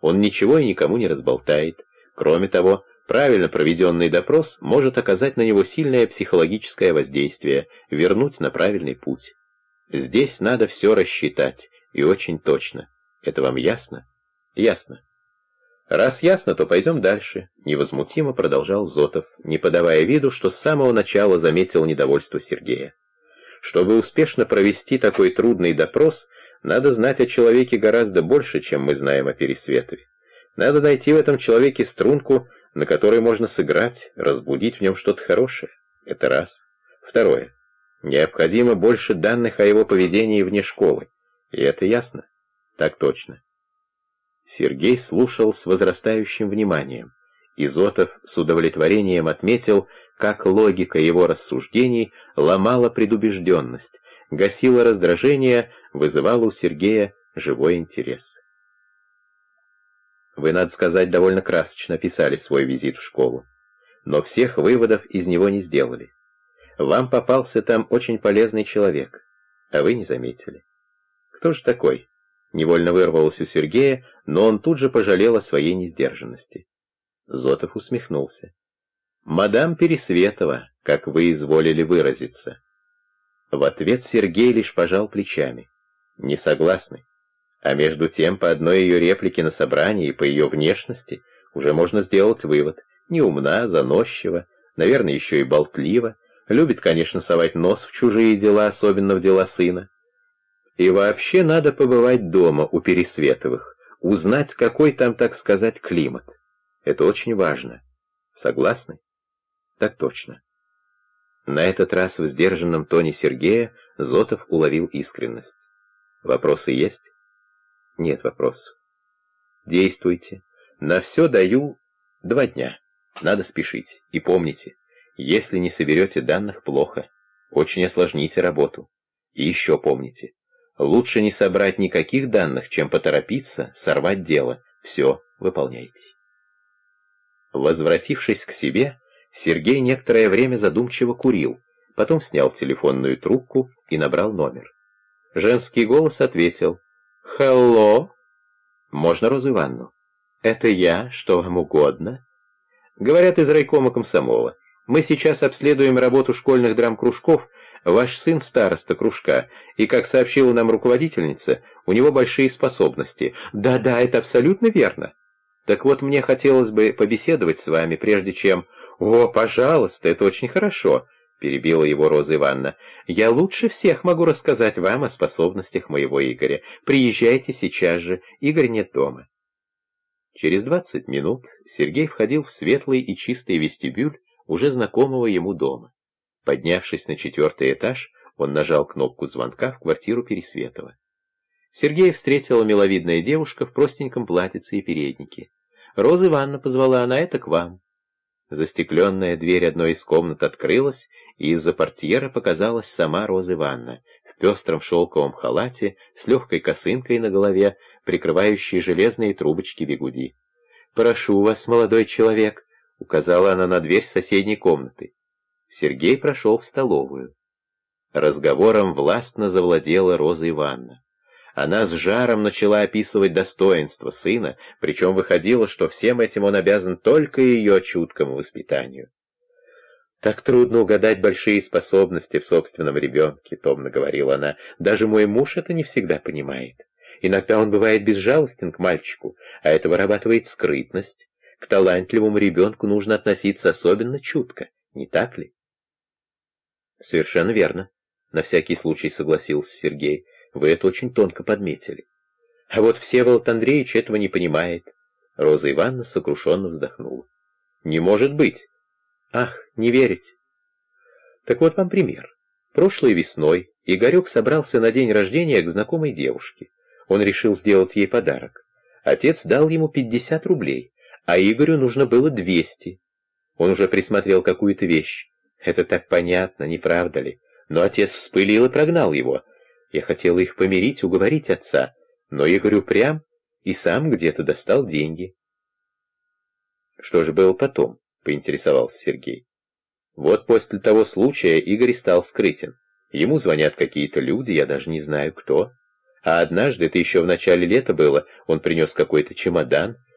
Он ничего и никому не разболтает. Кроме того, правильно проведенный допрос может оказать на него сильное психологическое воздействие, вернуть на правильный путь. Здесь надо все рассчитать, и очень точно. Это вам ясно? Ясно. Раз ясно, то пойдем дальше, невозмутимо продолжал Зотов, не подавая виду, что с самого начала заметил недовольство Сергея. Чтобы успешно провести такой трудный допрос, надо знать о человеке гораздо больше, чем мы знаем о Пересветове. Надо найти в этом человеке струнку, на которой можно сыграть, разбудить в нем что-то хорошее. Это раз. Второе. Необходимо больше данных о его поведении вне школы. И это ясно? Так точно. Сергей слушал с возрастающим вниманием. Изотов с удовлетворением отметил, как логика его рассуждений ломала предубежденность, гасила раздражение, вызывала у Сергея живой интерес. Вы, надо сказать, довольно красочно описали свой визит в школу, но всех выводов из него не сделали. Вам попался там очень полезный человек, а вы не заметили. Кто же такой? Невольно вырвалось у Сергея, но он тут же пожалел о своей несдержанности. Зотов усмехнулся. «Мадам Пересветова, как вы изволили выразиться». В ответ Сергей лишь пожал плечами. «Не согласны. А между тем, по одной ее реплике на собрании и по ее внешности уже можно сделать вывод. Не умна, заносчива, наверное, еще и болтлива, Любит, конечно, совать нос в чужие дела, особенно в дела сына. И вообще надо побывать дома у Пересветовых, узнать, какой там, так сказать, климат. Это очень важно. Согласны? Так точно. На этот раз в сдержанном тоне Сергея Зотов уловил искренность. Вопросы есть? Нет вопросов. Действуйте. На все даю два дня. Надо спешить. И помните, если не соберете данных, плохо. Очень осложните работу. И еще помните, лучше не собрать никаких данных, чем поторопиться, сорвать дело. Все, выполняйте. Возвратившись к себе, Сергей некоторое время задумчиво курил, потом снял телефонную трубку и набрал номер. Женский голос ответил «Хелло?» «Можно Розу Ивановну?» «Это я, что вам угодно?» Говорят из райкома комсомола. Мы сейчас обследуем работу школьных драм-кружков, ваш сын староста кружка, и, как сообщила нам руководительница, у него большие способности. Да-да, это абсолютно верно. Так вот, мне хотелось бы побеседовать с вами, прежде чем... О, пожалуйста, это очень хорошо, перебила его Роза Ивановна. Я лучше всех могу рассказать вам о способностях моего Игоря. Приезжайте сейчас же, Игорь нет дома. Через двадцать минут Сергей входил в светлый и чистый вестибюль, уже знакомого ему дома. Поднявшись на четвертый этаж, он нажал кнопку звонка в квартиру Пересветова. Сергей встретила миловидная девушка в простеньком платьице и переднике. «Роза Ивановна позвала она это к вам». Застекленная дверь одной из комнат открылась, и из-за портьера показалась сама Роза Ивановна в пестром шелковом халате с легкой косынкой на голове, прикрывающей железные трубочки бегуди. «Прошу вас, молодой человек», — указала она на дверь соседней комнаты. Сергей прошел в столовую. Разговором властно завладела Роза Ивановна. Она с жаром начала описывать достоинства сына, причем выходило, что всем этим он обязан только ее чуткому воспитанию. «Так трудно угадать большие способности в собственном ребенке», — томно говорила она. «Даже мой муж это не всегда понимает. Иногда он бывает безжалостен к мальчику, а это вырабатывает скрытность, к талантливому ребенку нужно относиться особенно чутко, не так ли? Совершенно верно. На всякий случай согласился Сергей. Вы это очень тонко подметили. А вот Всеволод Андреевич этого не понимает. Роза Ивановна сокрушенно вздохнула. Не может быть. Ах, не верить. Так вот вам пример. Прошлой весной Игорек собрался на день рождения к знакомой девушке. Он решил сделать ей подарок. Отец дал ему 50 рублей, а Игорю нужно было двести. Он уже присмотрел какую-то вещь. Это так понятно, не правда ли? Но отец вспылил и прогнал его. Я хотела их помирить, уговорить отца, но Игорь упрям и сам где-то достал деньги. Что же было потом? — поинтересовался Сергей. Вот после того случая Игорь стал скрытен. Ему звонят какие-то люди, я даже не знаю кто. А однажды, это еще в начале лета было, он принес какой-то чемодан,